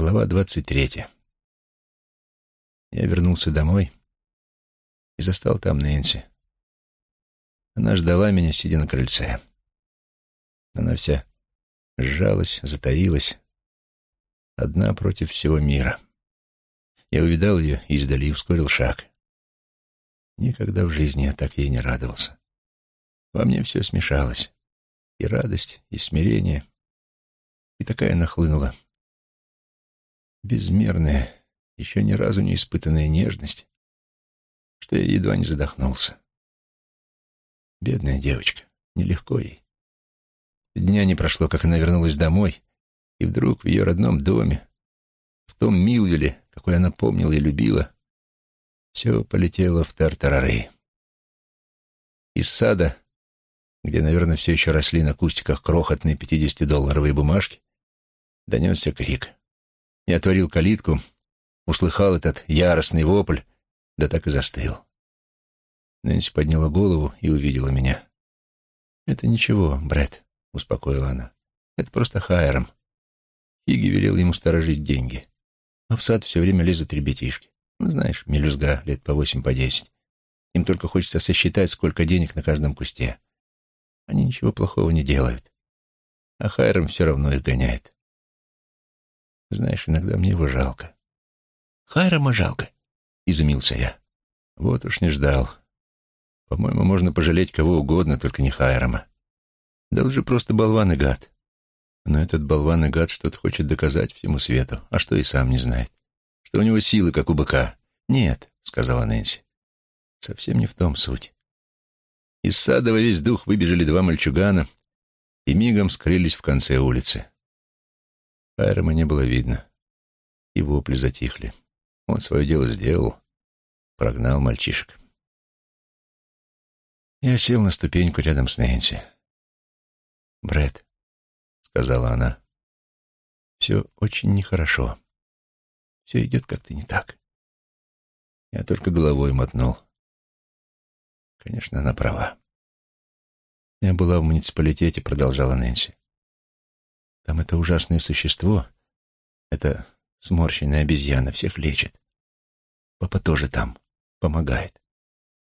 Глава двадцать третья. Я вернулся домой и застал там Нэнси. Она ждала меня, сидя на крыльце. Она вся сжалась, затаилась, одна против всего мира. Я увидал ее издали и ускорил шаг. Никогда в жизни я так ей не радовался. Во мне все смешалось. И радость, и смирение. И такая нахлынула безмерная, еще ни разу не испытанная нежность, что я едва не задохнулся. Бедная девочка, нелегко ей. Дня не прошло, как она вернулась домой, и вдруг в ее родном доме, в том Милвиле, какой она помнила и любила, все полетело в тартарары. Из сада, где, наверное, все еще росли на кустиках крохотные пятидесятидолларовые бумажки, донесся крик. Я отворил калитку, услыхал этот яростный вопль, да так и застыл. Нэнси подняла голову и увидела меня. «Это ничего, Брэд», — успокоила она. «Это просто Хайером». Хиги велел ему сторожить деньги. А в сад все время лезут ребятишки. Ну, знаешь, мелюзга, лет по восемь, по десять. Им только хочется сосчитать, сколько денег на каждом кусте. Они ничего плохого не делают. А Хайрам все равно их гоняет. Знаешь, иногда мне его жалко. Хайрама жалко, изумился я. Вот уж не ждал. По-моему, можно пожалеть кого угодно, только не Хайрама. Да он же просто болван и гад. Но этот болван и гад что-то хочет доказать всему свету, а что и сам не знает. Что у него силы, как у быка. Нет, сказала Нэнси. Совсем не в том суть. Из сада во весь дух выбежали два мальчугана и мигом скрылись в конце улицы. Хайрама не было видно. И вопли затихли. Он свое дело сделал, прогнал мальчишек. Я сел на ступеньку рядом с Нэнси. Бред, сказала она, — «все очень нехорошо. Все идет как-то не так». Я только головой мотнул. Конечно, она права. Я была в муниципалитете, продолжала Нэнси. Там это ужасное существо, это сморщенная обезьяна, всех лечит. Папа тоже там, помогает.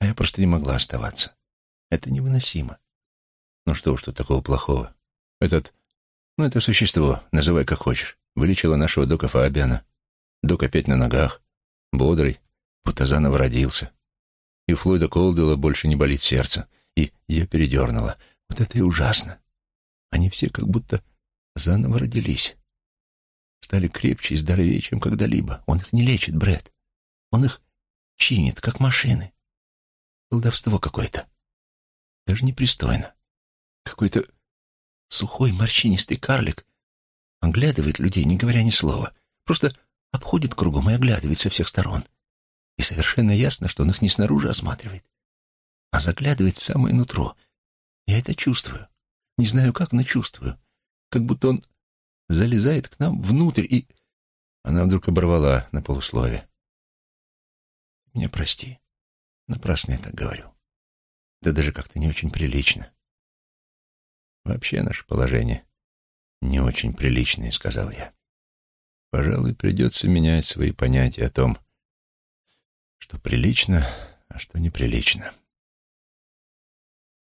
А я просто не могла оставаться. Это невыносимо. Ну что уж тут такого плохого. Этот, ну это существо, называй как хочешь, вылечило нашего дока Фабиана. Док опять на ногах, бодрый, будто заново родился. И у Флойда Колдуэлла больше не болит сердце. И ее передернуло. Вот это и ужасно. Они все как будто заново родились. Стали крепче и здоровее, чем когда-либо. Он их не лечит, Бред. Он их чинит, как машины. Колдовство какое-то. Даже непристойно. Какой-то сухой морщинистый карлик оглядывает людей, не говоря ни слова. Просто обходит кругом и оглядывает со всех сторон. И совершенно ясно, что он их не снаружи осматривает, а заглядывает в самое нутро. Я это чувствую. Не знаю как, но чувствую как будто он залезает к нам внутрь и... Она вдруг оборвала на полуслове. Меня прости. Напрасно я так говорю. Да даже как-то не очень прилично. Вообще наше положение не очень приличное, сказал я. Пожалуй, придется менять свои понятия о том, что прилично, а что неприлично.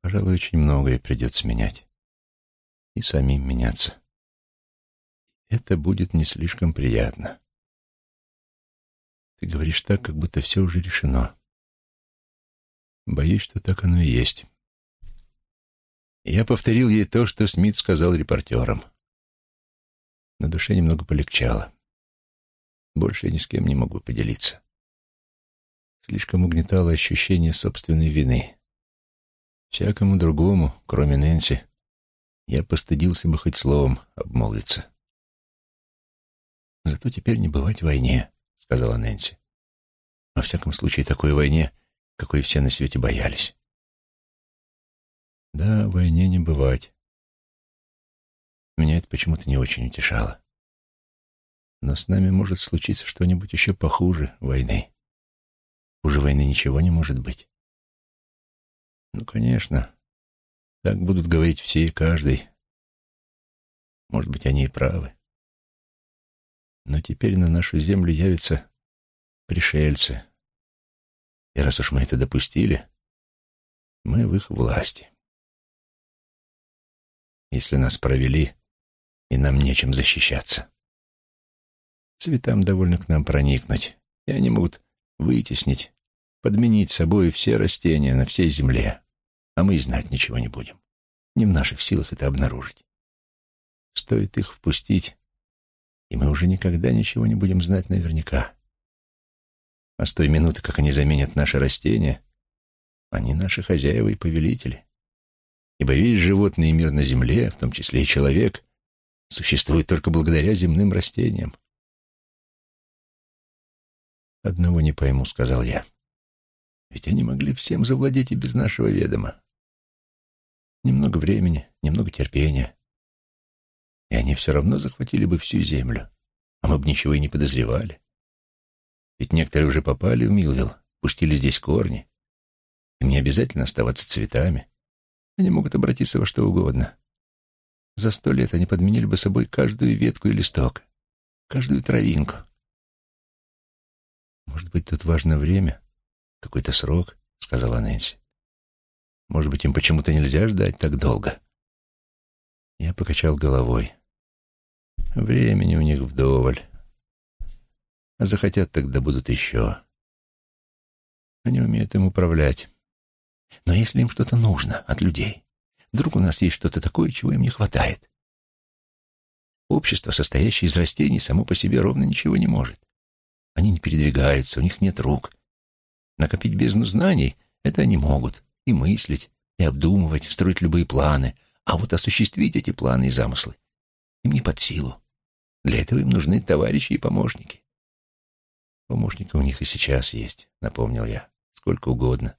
Пожалуй, очень многое придется менять и самим меняться. Это будет не слишком приятно. Ты говоришь так, как будто все уже решено. Боюсь, что так оно и есть. Я повторил ей то, что Смит сказал репортерам. На душе немного полегчало. Больше я ни с кем не могу поделиться. Слишком угнетало ощущение собственной вины. Всякому другому, кроме Нэнси, я постыдился бы хоть словом обмолвиться. «Зато теперь не бывать войне», — сказала Нэнси. «Во всяком случае, такой войне, какой все на свете боялись». «Да, войне не бывать». Меня это почему-то не очень утешало. Но с нами может случиться что-нибудь еще похуже войны. Хуже войны ничего не может быть. Ну, конечно, так будут говорить все и каждый. Может быть, они и правы. Но теперь на нашу землю явятся пришельцы. И раз уж мы это допустили, мы в их власти. Если нас провели, и нам нечем защищаться. Цветам довольно к нам проникнуть, и они могут вытеснить, подменить собой все растения на всей земле, а мы и знать ничего не будем. Не в наших силах это обнаружить. Стоит их впустить, и мы уже никогда ничего не будем знать наверняка. А с той минуты, как они заменят наши растения, они наши хозяева и повелители. Ибо весь животный мир на земле, в том числе и человек, существует только благодаря земным растениям. «Одного не пойму», — сказал я. «Ведь они могли всем завладеть и без нашего ведома. Немного времени, немного терпения. И они все равно захватили бы всю землю, а мы бы ничего и не подозревали. Ведь некоторые уже попали в Милвилл, пустили здесь корни. Им не обязательно оставаться цветами. Они могут обратиться во что угодно. За сто лет они подменили бы собой каждую ветку и листок, каждую травинку. «Может быть, тут важно время, какой-то срок», — сказала Нэнси. «Может быть, им почему-то нельзя ждать так долго?» Я покачал головой. Времени у них вдоволь. А захотят, тогда будут еще. Они умеют им управлять. Но если им что-то нужно от людей, вдруг у нас есть что-то такое, чего им не хватает. Общество, состоящее из растений, само по себе ровно ничего не может. Они не передвигаются, у них нет рук. Накопить бездну знаний — это они могут. И мыслить, и обдумывать, строить любые планы. А вот осуществить эти планы и замыслы им не под силу. Для этого им нужны товарищи и помощники. Помощники у них и сейчас есть, напомнил я. Сколько угодно.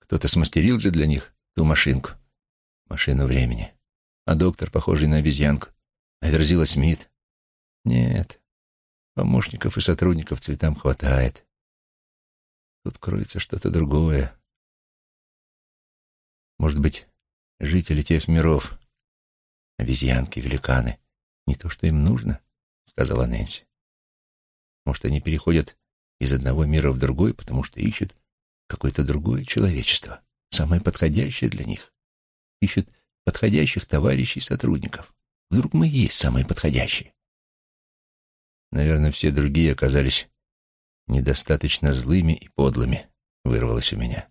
Кто-то смастерил же для них ту машинку. Машину времени. А доктор, похожий на обезьянку. А Верзила Смит. Нет, Помощников и сотрудников цветам хватает. Тут кроется что-то другое. Может быть, жители тех миров, обезьянки, великаны, не то, что им нужно, сказала Нэнси. Может, они переходят из одного мира в другой, потому что ищут какое-то другое человечество, самое подходящее для них. Ищут подходящих товарищей сотрудников. Вдруг мы и есть самые подходящие. Наверное, все другие оказались недостаточно злыми и подлыми, вырвалось у меня.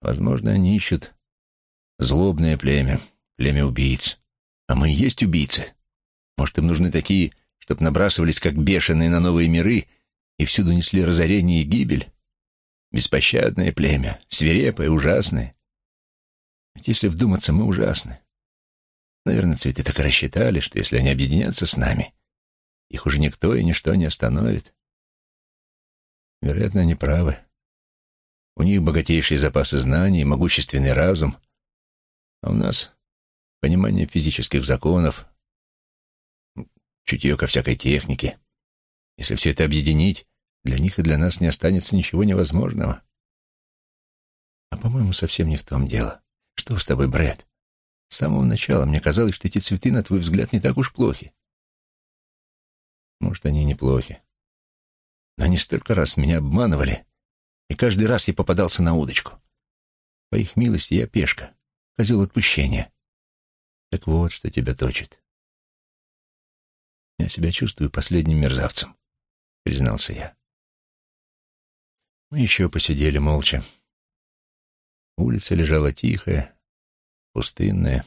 Возможно, они ищут злобное племя, племя убийц. А мы и есть убийцы. Может, им нужны такие, чтобы набрасывались, как бешеные, на новые миры и всюду несли разорение и гибель? Беспощадное племя, свирепое, ужасное. Ведь если вдуматься, мы ужасны. Наверное, цветы так рассчитали, что если они объединятся с нами, их уже никто и ничто не остановит. Вероятно, они правы. У них богатейшие запасы знаний, могущественный разум, а у нас понимание физических законов, чутье ко всякой технике. Если все это объединить, для них и для нас не останется ничего невозможного. А, по-моему, совсем не в том дело. Что с тобой, Брэд? С самого начала мне казалось, что эти цветы, на твой взгляд, не так уж плохи. Может, они неплохи. Но они столько раз меня обманывали, и каждый раз я попадался на удочку. По их милости я пешка, козел отпущения. Так вот, что тебя точит. Я себя чувствую последним мерзавцем, признался я. Мы еще посидели молча. Улица лежала тихая, пустынная.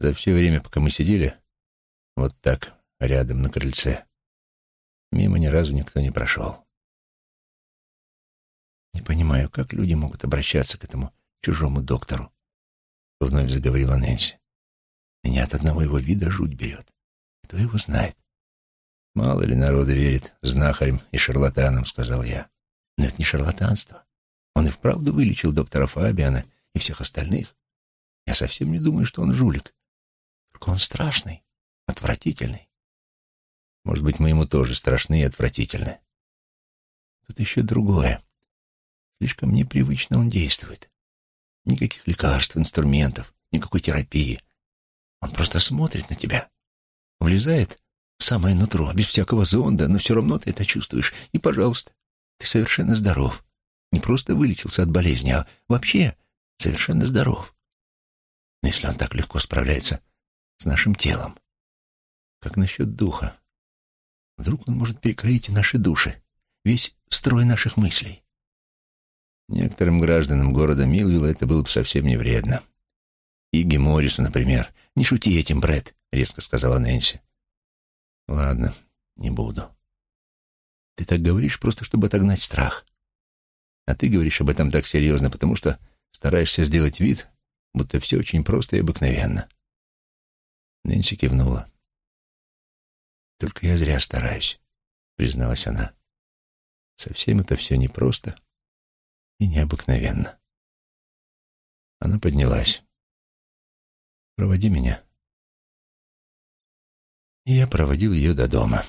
За все время, пока мы сидели, вот так, рядом на крыльце. Мимо ни разу никто не прошел. «Не понимаю, как люди могут обращаться к этому чужому доктору?» — вновь заговорила Нэнси. «Меня от одного его вида жуть берет. Кто его знает?» «Мало ли народа верит знахарям и шарлатанам», — сказал я. «Но это не шарлатанство. Он и вправду вылечил доктора Фабиана и всех остальных. Я совсем не думаю, что он жулик. Только он страшный, отвратительный. Может быть, мы ему тоже страшны и отвратительны. Тут еще другое. Слишком непривычно он действует. Никаких лекарств, инструментов, никакой терапии. Он просто смотрит на тебя, влезает самое нутро, без всякого зонда, но все равно ты это чувствуешь. И, пожалуйста, ты совершенно здоров. Не просто вылечился от болезни, а вообще совершенно здоров. Но если он так легко справляется с нашим телом, как насчет духа? Вдруг он может перекроить наши души, весь строй наших мыслей. Некоторым гражданам города Милвилла это было бы совсем не вредно. Иги Моррису, например. «Не шути этим, Брэд», — резко сказала Нэнси. «Ладно, не буду. Ты так говоришь просто, чтобы отогнать страх. А ты говоришь об этом так серьезно, потому что стараешься сделать вид, будто все очень просто и обыкновенно». Нэнси кивнула. «Только я зря стараюсь», — призналась она. «Совсем это все непросто и необыкновенно». Она поднялась. «Проводи меня». И я проводил ее до дома.